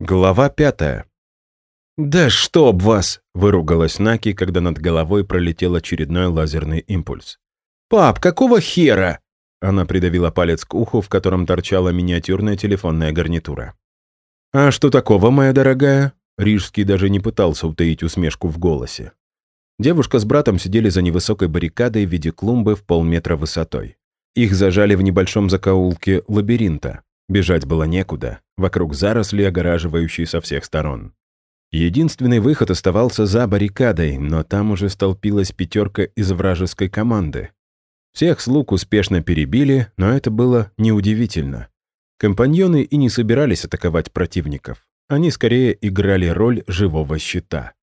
Глава пятая. «Да чтоб вас!» – выругалась Наки, когда над головой пролетел очередной лазерный импульс. «Пап, какого хера?» Она придавила палец к уху, в котором торчала миниатюрная телефонная гарнитура. «А что такого, моя дорогая?» Рижский даже не пытался утаить усмешку в голосе. Девушка с братом сидели за невысокой баррикадой в виде клумбы в полметра высотой. Их зажали в небольшом закоулке лабиринта. Бежать было некуда, вокруг заросли, огораживающие со всех сторон. Единственный выход оставался за баррикадой, но там уже столпилась пятерка из вражеской команды. Всех слуг успешно перебили, но это было неудивительно. Компаньоны и не собирались атаковать противников. Они скорее играли роль живого щита.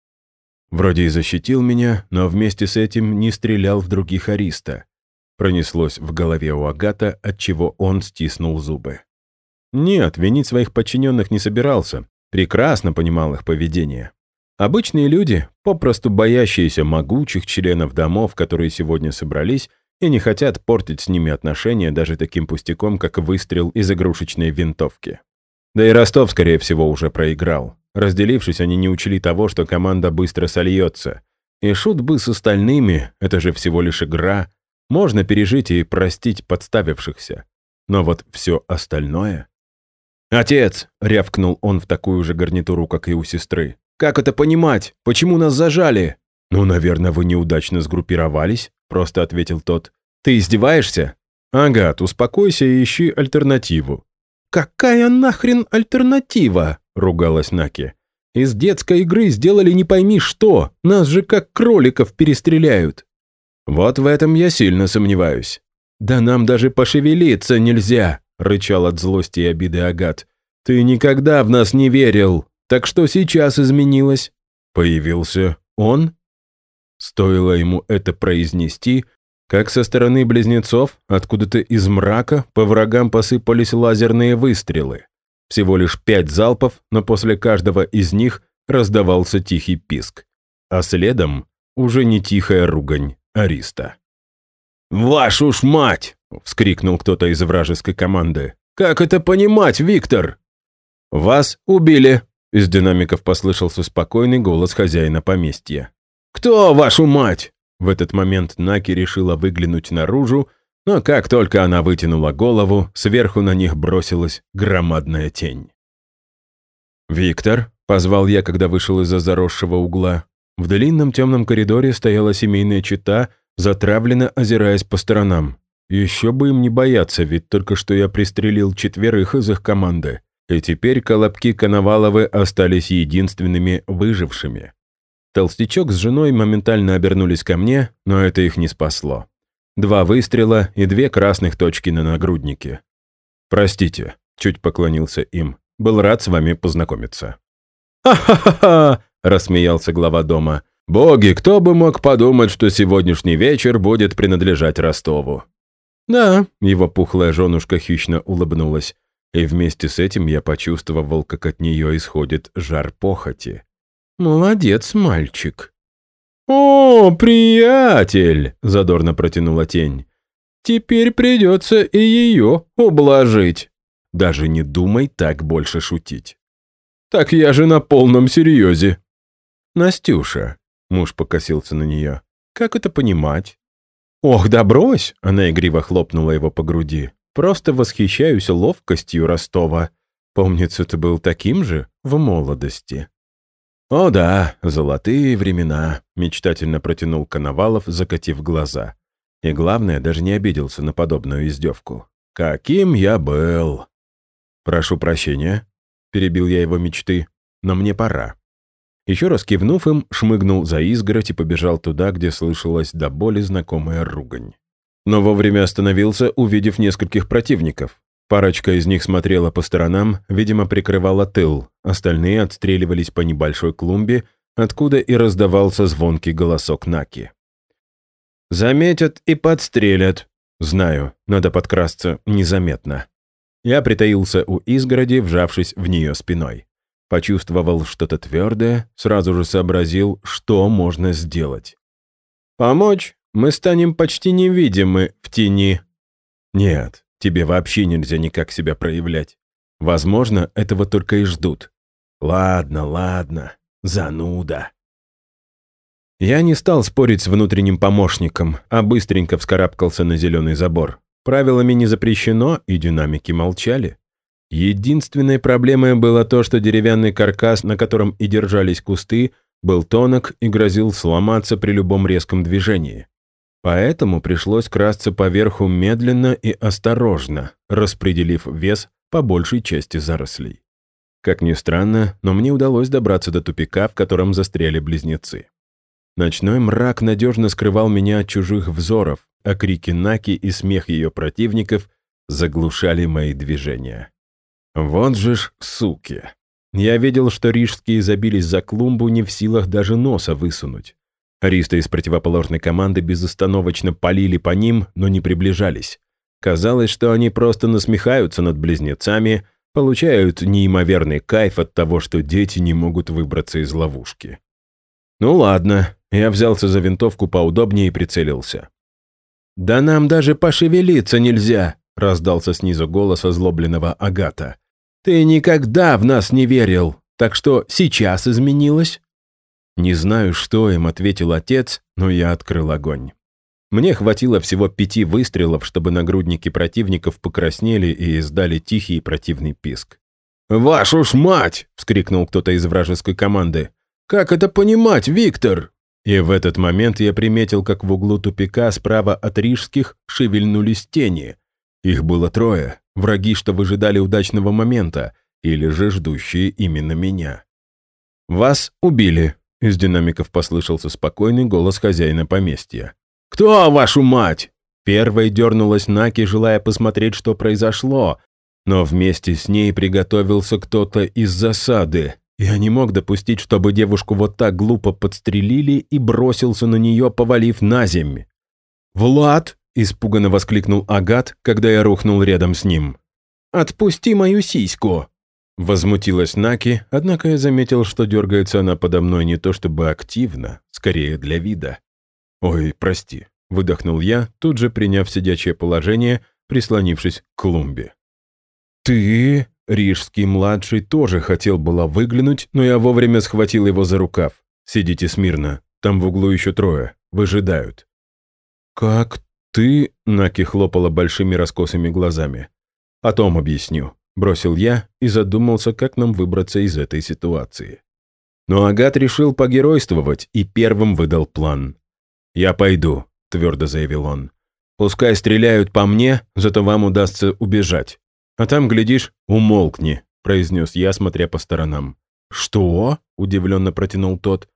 Вроде и защитил меня, но вместе с этим не стрелял в других Ариста. Пронеслось в голове у Агата, отчего он стиснул зубы. Нет, винить своих подчиненных не собирался. Прекрасно понимал их поведение. Обычные люди, попросту боящиеся могучих членов домов, которые сегодня собрались, и не хотят портить с ними отношения даже таким пустяком, как выстрел из игрушечной винтовки. Да и Ростов, скорее всего, уже проиграл. Разделившись, они не учли того, что команда быстро сольется. И шут бы с остальными, это же всего лишь игра. Можно пережить и простить подставившихся. Но вот все остальное... «Отец!» — рявкнул он в такую же гарнитуру, как и у сестры. «Как это понимать? Почему нас зажали?» «Ну, наверное, вы неудачно сгруппировались», — просто ответил тот. «Ты издеваешься?» «Агат, успокойся и ищи альтернативу». «Какая нахрен альтернатива?» — ругалась Наки. «Из детской игры сделали не пойми что, нас же как кроликов перестреляют». «Вот в этом я сильно сомневаюсь». «Да нам даже пошевелиться нельзя», — рычал от злости и обиды Агат. «Ты никогда в нас не верил. Так что сейчас изменилось?» Появился он? Стоило ему это произнести, как со стороны близнецов, откуда-то из мрака, по врагам посыпались лазерные выстрелы. Всего лишь пять залпов, но после каждого из них раздавался тихий писк. А следом уже не тихая ругань Ариста. «Вашу ж мать!» — вскрикнул кто-то из вражеской команды. «Как это понимать, Виктор?» «Вас убили!» — из динамиков послышался спокойный голос хозяина поместья. «Кто, вашу мать?» В этот момент Наки решила выглянуть наружу, но как только она вытянула голову, сверху на них бросилась громадная тень. «Виктор», — позвал я, когда вышел из-за заросшего угла. В длинном темном коридоре стояла семейная чита, затравленно озираясь по сторонам. Еще бы им не бояться, ведь только что я пристрелил четверых из их команды. И теперь колобки Коноваловы остались единственными выжившими. Толстячок с женой моментально обернулись ко мне, но это их не спасло. Два выстрела и две красных точки на нагруднике. «Простите», — чуть поклонился им. «Был рад с вами познакомиться». «Ха-ха-ха!» — рассмеялся глава дома. «Боги, кто бы мог подумать, что сегодняшний вечер будет принадлежать Ростову?» «Да», — его пухлая женушка хищно улыбнулась. И вместе с этим я почувствовал, как от нее исходит жар похоти. «Молодец, мальчик». «О, приятель!» — задорно протянула тень. «Теперь придется и ее ублажить». Даже не думай так больше шутить. «Так я же на полном серьезе». «Настюша», Муж покосился на нее. «Как это понимать?» «Ох, да брось!» — она игриво хлопнула его по груди. «Просто восхищаюсь ловкостью Ростова. Помнится, ты был таким же в молодости». «О да, золотые времена», — мечтательно протянул Коновалов, закатив глаза. И главное, даже не обиделся на подобную издевку. «Каким я был!» «Прошу прощения», — перебил я его мечты, — «но мне пора». Еще раз кивнув им, шмыгнул за изгородь и побежал туда, где слышалась до боли знакомая ругань. Но вовремя остановился, увидев нескольких противников. Парочка из них смотрела по сторонам, видимо, прикрывала тыл, остальные отстреливались по небольшой клумбе, откуда и раздавался звонкий голосок Наки. «Заметят и подстрелят». «Знаю, надо подкрасться незаметно». Я притаился у изгороди, вжавшись в нее спиной. Почувствовал что-то твердое, сразу же сообразил, что можно сделать. «Помочь? Мы станем почти невидимы в тени». «Нет, тебе вообще нельзя никак себя проявлять. Возможно, этого только и ждут. Ладно, ладно, зануда. Я не стал спорить с внутренним помощником, а быстренько вскарабкался на зеленый забор. Правилами не запрещено, и динамики молчали. Единственной проблемой было то, что деревянный каркас, на котором и держались кусты, был тонок и грозил сломаться при любом резком движении. Поэтому пришлось красться поверху медленно и осторожно, распределив вес по большей части зарослей. Как ни странно, но мне удалось добраться до тупика, в котором застряли близнецы. Ночной мрак надежно скрывал меня от чужих взоров, а крики Наки и смех ее противников заглушали мои движения. Вот же ж суки. Я видел, что рижские забились за клумбу, не в силах даже носа высунуть. Аристы из противоположной команды безостановочно полили по ним, но не приближались. Казалось, что они просто насмехаются над близнецами, получают неимоверный кайф от того, что дети не могут выбраться из ловушки. Ну ладно, я взялся за винтовку поудобнее и прицелился. «Да нам даже пошевелиться нельзя!» — раздался снизу голос озлобленного Агата. «Ты никогда в нас не верил, так что сейчас изменилось?» Не знаю, что им ответил отец, но я открыл огонь. Мне хватило всего пяти выстрелов, чтобы нагрудники противников покраснели и издали тихий противный писк. «Вашу ж мать!» — вскрикнул кто-то из вражеской команды. «Как это понимать, Виктор?» И в этот момент я приметил, как в углу тупика справа от рижских шевельнулись тени. Их было трое, враги, что выжидали удачного момента, или же ждущие именно меня. «Вас убили», — из динамиков послышался спокойный голос хозяина поместья. «Кто, вашу мать?» Первой дернулась Наки, желая посмотреть, что произошло, но вместе с ней приготовился кто-то из засады, я не мог допустить, чтобы девушку вот так глупо подстрелили и бросился на нее, повалив на земь. «Влад!» – испуганно воскликнул Агат, когда я рухнул рядом с ним. «Отпусти мою сиську!» Возмутилась Наки, однако я заметил, что дергается она подо мной не то чтобы активно, скорее для вида. «Ой, прости», – выдохнул я, тут же приняв сидячее положение, прислонившись к клумбе. «Ты...» Рижский-младший тоже хотел было выглянуть, но я вовремя схватил его за рукав. «Сидите смирно. Там в углу еще трое. Выжидают». «Как ты...» — Наки хлопала большими раскосыми глазами. «О том объясню», — бросил я и задумался, как нам выбраться из этой ситуации. Но Агат решил погеройствовать и первым выдал план. «Я пойду», — твердо заявил он. «Пускай стреляют по мне, зато вам удастся убежать. «А там, глядишь, умолкни», – произнес я, смотря по сторонам. «Что?» – удивленно протянул тот.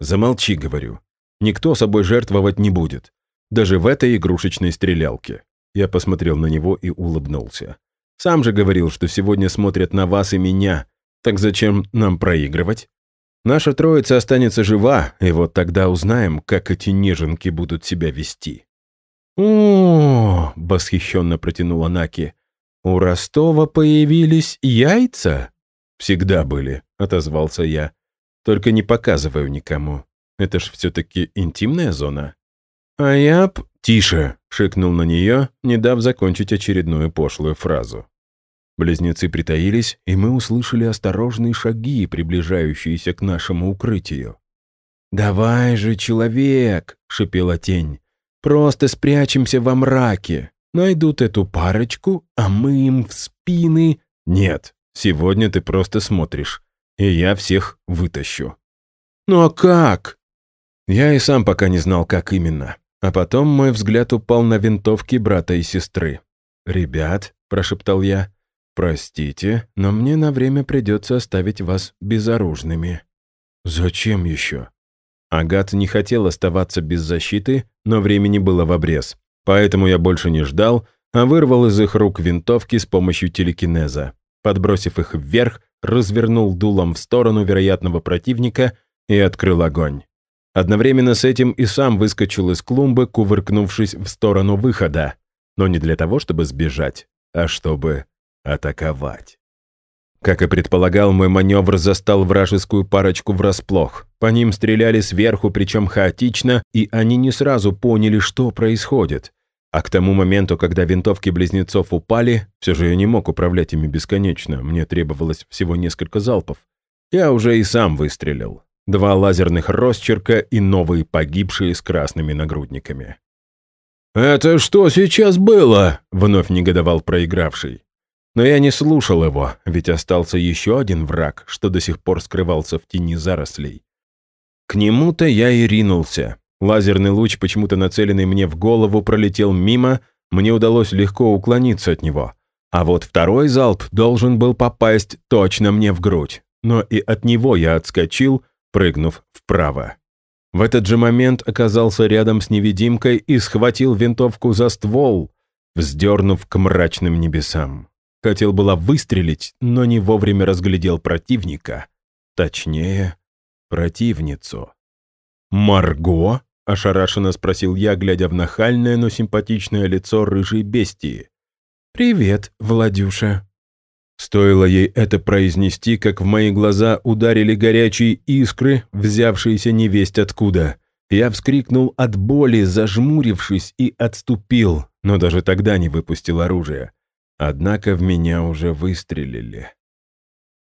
«Замолчи», – говорю. «Никто собой жертвовать не будет. Даже в этой игрушечной стрелялке». Я посмотрел на него и улыбнулся. «Сам же говорил, что сегодня смотрят на вас и меня. Так зачем нам проигрывать? Наша троица останется жива, и вот тогда узнаем, как эти неженки будут себя вести». «О!» – восхищенно протянула Наки. «У Ростова появились яйца?» «Всегда были», — отозвался я. «Только не показываю никому. Это ж все-таки интимная зона». «А я б...» «Тише!» — шикнул на нее, не дав закончить очередную пошлую фразу. Близнецы притаились, и мы услышали осторожные шаги, приближающиеся к нашему укрытию. «Давай же, человек!» — шипела тень. «Просто спрячемся во мраке. Найдут эту парочку, а мы им в спины... Нет, сегодня ты просто смотришь, и я всех вытащу. Ну а как? Я и сам пока не знал, как именно. А потом мой взгляд упал на винтовки брата и сестры. «Ребят», — прошептал я, — «простите, но мне на время придется оставить вас безоружными». «Зачем еще?» Агат не хотел оставаться без защиты, но времени было в обрез. Поэтому я больше не ждал, а вырвал из их рук винтовки с помощью телекинеза. Подбросив их вверх, развернул дулом в сторону вероятного противника и открыл огонь. Одновременно с этим и сам выскочил из клумбы, кувыркнувшись в сторону выхода. Но не для того, чтобы сбежать, а чтобы атаковать. Как и предполагал, мой маневр застал вражескую парочку врасплох. По ним стреляли сверху, причем хаотично, и они не сразу поняли, что происходит. А к тому моменту, когда винтовки близнецов упали, все же я не мог управлять ими бесконечно, мне требовалось всего несколько залпов. Я уже и сам выстрелил. Два лазерных росчерка и новые погибшие с красными нагрудниками. «Это что сейчас было?» — вновь негодовал проигравший. Но я не слушал его, ведь остался еще один враг, что до сих пор скрывался в тени зарослей. К нему-то я и ринулся. Лазерный луч, почему-то нацеленный мне в голову, пролетел мимо, мне удалось легко уклониться от него. А вот второй залп должен был попасть точно мне в грудь, но и от него я отскочил, прыгнув вправо. В этот же момент оказался рядом с невидимкой и схватил винтовку за ствол, вздернув к мрачным небесам. Хотел было выстрелить, но не вовремя разглядел противника. Точнее, противницу. «Марго?» – ошарашенно спросил я, глядя в нахальное, но симпатичное лицо рыжей бестии. «Привет, Владюша». Стоило ей это произнести, как в мои глаза ударили горячие искры, взявшиеся невесть откуда. Я вскрикнул от боли, зажмурившись, и отступил, но даже тогда не выпустил оружие. Однако в меня уже выстрелили.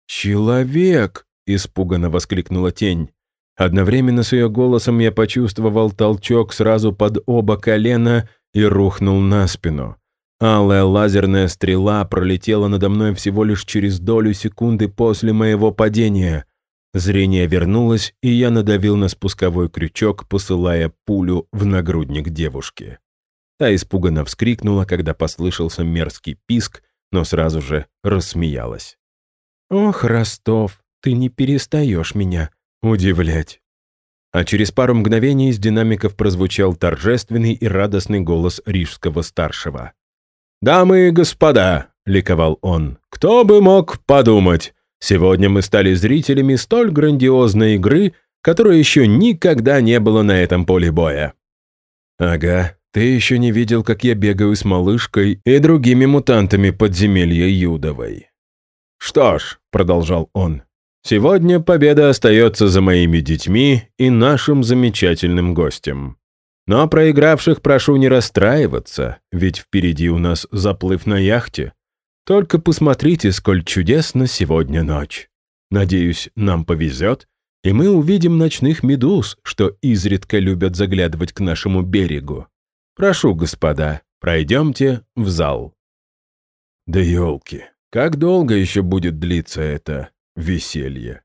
«Человек!» — испуганно воскликнула тень. Одновременно с ее голосом я почувствовал толчок сразу под оба колена и рухнул на спину. Алая лазерная стрела пролетела надо мной всего лишь через долю секунды после моего падения. Зрение вернулось, и я надавил на спусковой крючок, посылая пулю в нагрудник девушки. Та испуганно вскрикнула, когда послышался мерзкий писк, но сразу же рассмеялась. «Ох, Ростов, ты не перестаешь меня удивлять». А через пару мгновений из динамиков прозвучал торжественный и радостный голос Рижского-старшего. «Дамы и господа», — ликовал он, — «кто бы мог подумать, сегодня мы стали зрителями столь грандиозной игры, которой еще никогда не было на этом поле боя». «Ага, ты еще не видел, как я бегаю с малышкой и другими мутантами подземелья Юдовой». «Что ж», — продолжал он, — «сегодня победа остается за моими детьми и нашим замечательным гостем. Но проигравших прошу не расстраиваться, ведь впереди у нас заплыв на яхте. Только посмотрите, сколь чудесно сегодня ночь. Надеюсь, нам повезет, и мы увидим ночных медуз, что изредка любят заглядывать к нашему берегу. Прошу, господа, пройдемте в зал». Да елки, как долго еще будет длиться это веселье?